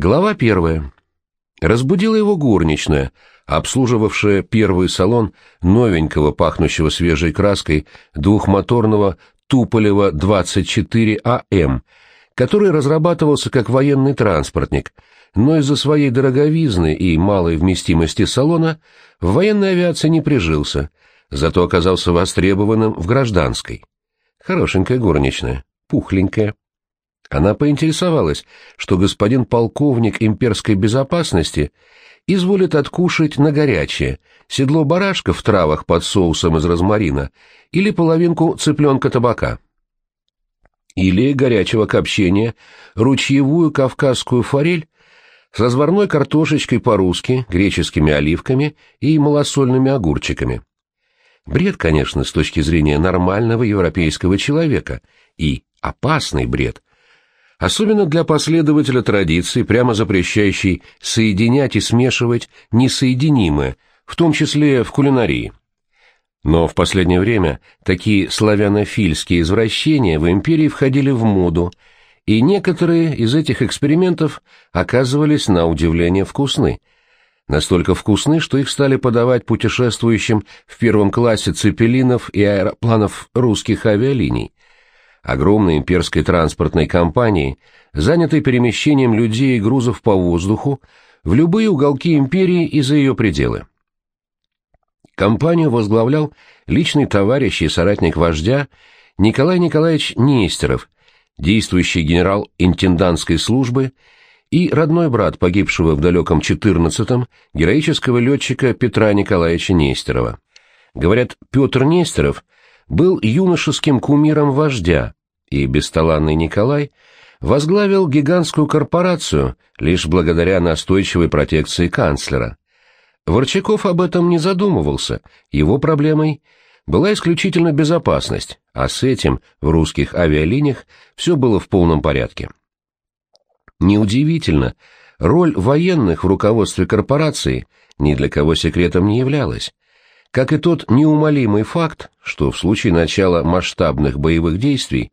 Глава первая. Разбудила его горничная, обслуживавшая первый салон новенького, пахнущего свежей краской, двухмоторного Туполева 24АМ, который разрабатывался как военный транспортник, но из-за своей дороговизны и малой вместимости салона в военной авиации не прижился, зато оказался востребованным в гражданской. Хорошенькая горничная, пухленькая. Она поинтересовалась, что господин полковник имперской безопасности изволит откушать на горячее седло барашка в травах под соусом из розмарина или половинку цыпленка табака. Или горячего копчения, ручьевую кавказскую форель с разварной картошечкой по-русски, греческими оливками и малосольными огурчиками. Бред, конечно, с точки зрения нормального европейского человека, и опасный бред, особенно для последователя традиции, прямо запрещающей соединять и смешивать несоединимое, в том числе в кулинарии. Но в последнее время такие славянофильские извращения в империи входили в моду, и некоторые из этих экспериментов оказывались на удивление вкусны. Настолько вкусны, что их стали подавать путешествующим в первом классе цепелинов и аэропланов русских авиалиний огромной имперской транспортной компании, занятой перемещением людей и грузов по воздуху в любые уголки империи и за ее пределы. Компанию возглавлял личный товарищ и соратник вождя Николай Николаевич Нестеров, действующий генерал интендантской службы и родной брат погибшего в далеком 14-м героического летчика Петра Николаевича Нестерова. Говорят, Петр Нестеров был юношеским кумиром вождя, и бесталанный Николай возглавил гигантскую корпорацию лишь благодаря настойчивой протекции канцлера. Ворчаков об этом не задумывался, его проблемой была исключительно безопасность, а с этим в русских авиалиниях все было в полном порядке. Неудивительно, роль военных в руководстве корпорации ни для кого секретом не являлась, как и тот неумолимый факт, что в случае начала масштабных боевых действий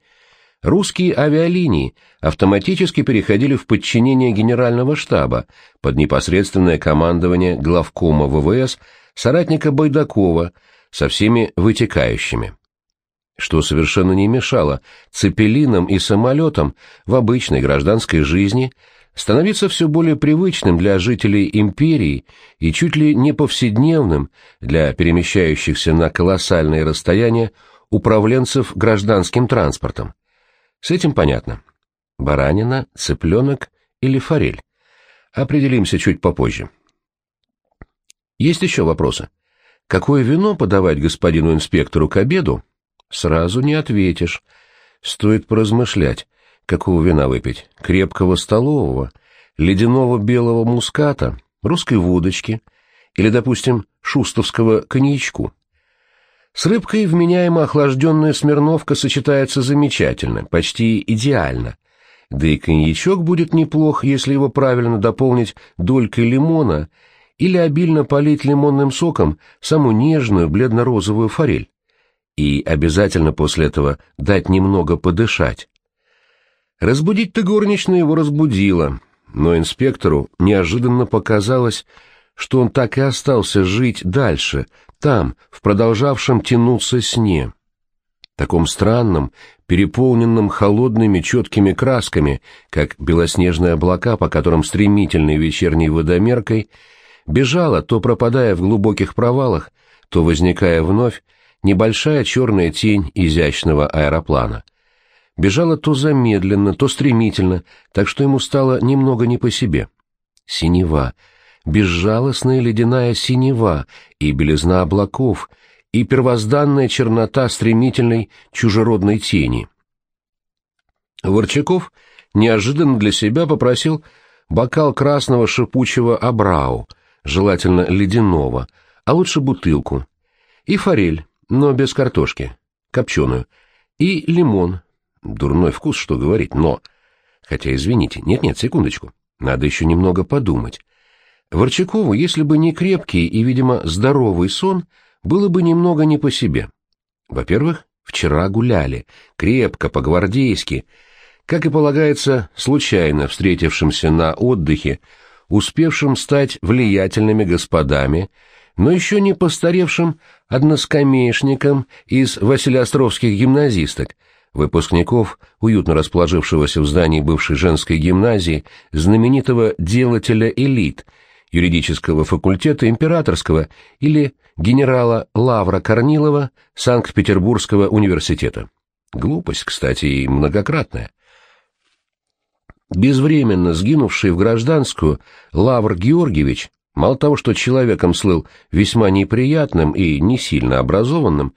русские авиалинии автоматически переходили в подчинение Генерального штаба под непосредственное командование главкома ВВС соратника Байдакова со всеми вытекающими. Что совершенно не мешало цепелинам и самолетам в обычной гражданской жизни становиться все более привычным для жителей империи и чуть ли не повседневным для перемещающихся на колоссальные расстояния управленцев гражданским транспортом. С этим понятно. Баранина, цыпленок или форель. Определимся чуть попозже. Есть еще вопросы. Какое вино подавать господину инспектору к обеду? Сразу не ответишь. Стоит поразмышлять, какого вина выпить. Крепкого столового, ледяного белого муската, русской водочки или, допустим, шустовского коньячку. С рыбкой вменяемо охлажденная смирновка сочетается замечательно, почти идеально. Да и коньячок будет неплох, если его правильно дополнить долькой лимона или обильно полить лимонным соком саму нежную бледно-розовую форель. И обязательно после этого дать немного подышать. Разбудить-то горничная его разбудила, но инспектору неожиданно показалось, что он так и остался жить дальше — там, в продолжавшем тянуться сне. Таком странном, переполненном холодными четкими красками, как белоснежные облака, по которым стремительной вечерней водомеркой бежала, то пропадая в глубоких провалах, то возникая вновь, небольшая черная тень изящного аэроплана. Бежала то замедленно, то стремительно, так что ему стало немного не по себе. Синева — безжалостная ледяная синева и белизна облаков, и первозданная чернота стремительной чужеродной тени. Ворчаков неожиданно для себя попросил бокал красного шипучего абрау, желательно ледяного, а лучше бутылку, и форель, но без картошки, копченую, и лимон. Дурной вкус, что говорить, но... Хотя, извините, нет-нет, секундочку, надо еще немного подумать. Ворчакову, если бы не крепкий и, видимо, здоровый сон, было бы немного не по себе. Во-первых, вчера гуляли, крепко, по-гвардейски, как и полагается случайно встретившимся на отдыхе, успевшим стать влиятельными господами, но еще не постаревшим односкамеечником из василиостровских гимназисток, выпускников, уютно расположившегося в здании бывшей женской гимназии, знаменитого делателя элит, юридического факультета императорского или генерала Лавра Корнилова Санкт-Петербургского университета. Глупость, кстати, и многократная. Безвременно сгинувший в гражданскую Лавр Георгиевич, мало того, что человеком слыл весьма неприятным и не сильно образованным,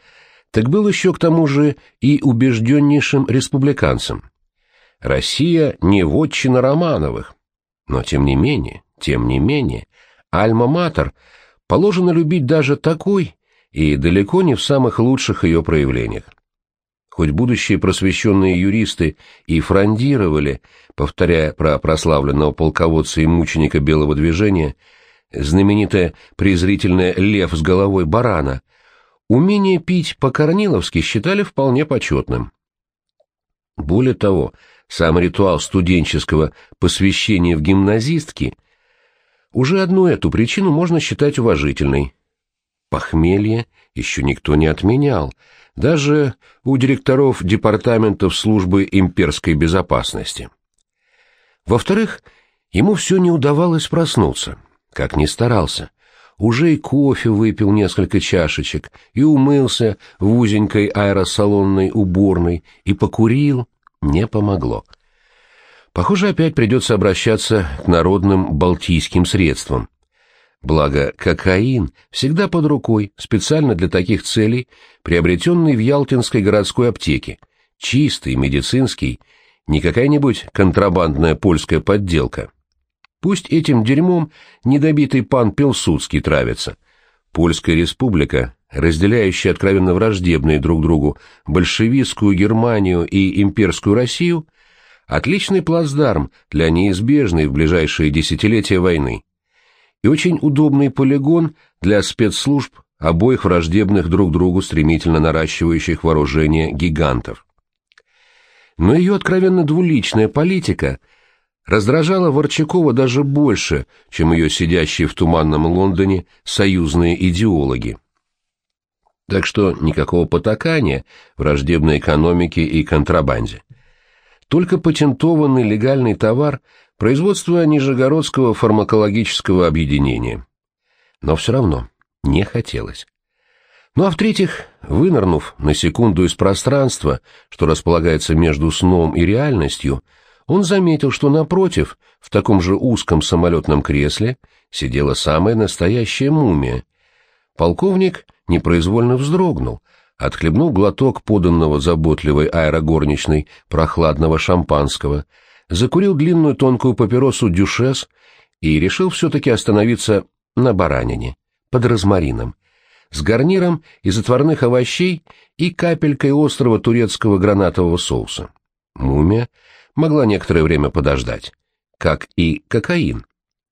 так был еще к тому же и убежденнейшим республиканцем. Россия не вотчина Романовых, но тем не менее, тем не менее, Альма-Матер положено любить даже такой и далеко не в самых лучших ее проявлениях. Хоть будущие просвещенные юристы и фрондировали, повторяя про прославленного полководца и мученика белого движения, знаменитое презрительное «лев с головой барана», умение пить по-корниловски считали вполне почетным. Более того, сам ритуал студенческого посвящения в гимназистки уже одну эту причину можно считать уважительной. Похмелье еще никто не отменял, даже у директоров департаментов службы имперской безопасности. Во-вторых, ему все не удавалось проснуться, как ни старался. Уже и кофе выпил несколько чашечек, и умылся в узенькой аэросалонной уборной, и покурил, не помогло. Похоже, опять придется обращаться к народным балтийским средствам. Благо, кокаин всегда под рукой, специально для таких целей, приобретенный в Ялтинской городской аптеке, чистый, медицинский, не какая-нибудь контрабандная польская подделка. Пусть этим дерьмом недобитый пан Пилсудский травится. Польская республика, разделяющая откровенно враждебные друг другу большевистскую Германию и имперскую Россию, отличный плацдарм для неизбежной в ближайшие десятилетия войны и очень удобный полигон для спецслужб обоих враждебных друг другу стремительно наращивающих вооружение гигантов. Но ее откровенно двуличная политика раздражала Ворчакова даже больше, чем ее сидящие в туманном Лондоне союзные идеологи. Так что никакого потакания враждебной экономике и контрабанде. Только патентованный легальный товар производства Нижегородского фармакологического объединения. Но все равно не хотелось. Ну а в-третьих, вынырнув на секунду из пространства, что располагается между сном и реальностью, он заметил, что напротив, в таком же узком самолетном кресле, сидела самая настоящая мумия. Полковник непроизвольно вздрогнул, отхлебнул глоток поданного заботливой аэрогорничной прохладного шампанского, закурил длинную тонкую папиросу дюшес и решил все-таки остановиться на баранине, под розмарином с гарниром из отварных овощей и капелькой острого турецкого гранатового соуса. Мумия могла некоторое время подождать, как и кокаин.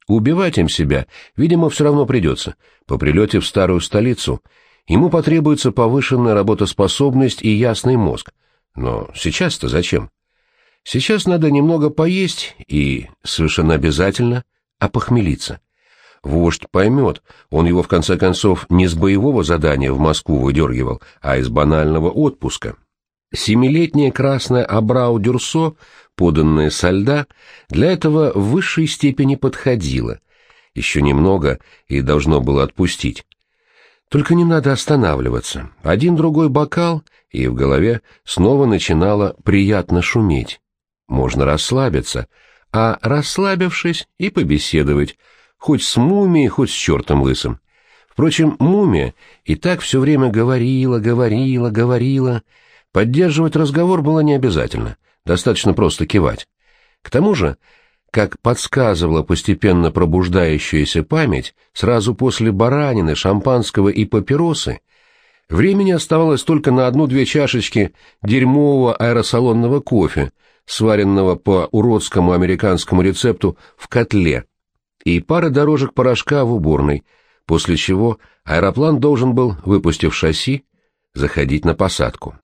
Убивать им себя, видимо, все равно придется. По прилете в старую столицу ему потребуется повышенная работоспособность и ясный мозг. Но сейчас-то зачем? Сейчас надо немного поесть и, совершенно обязательно, опохмелиться. Вождь поймет, он его в конце концов не с боевого задания в Москву выдергивал, а из банального отпуска. Семилетняя красная абрау дюрсо, поданная со льда, для этого в высшей степени подходила. Еще немного и должно было отпустить. Только не надо останавливаться. Один-другой бокал, и в голове снова начинало приятно шуметь. Можно расслабиться, а расслабившись и побеседовать, хоть с мумией, хоть с чертом лысым. Впрочем, мумия и так все время говорила, говорила, говорила. Поддерживать разговор было не обязательно, достаточно просто кивать. К тому же, как подсказывала постепенно пробуждающаяся память, сразу после баранины, шампанского и папиросы, времени оставалось только на одну-две чашечки дерьмового аэросалонного кофе, сваренного по уродскому американскому рецепту в котле, и пара дорожек порошка в уборной, после чего аэроплан должен был, выпустив шасси, заходить на посадку.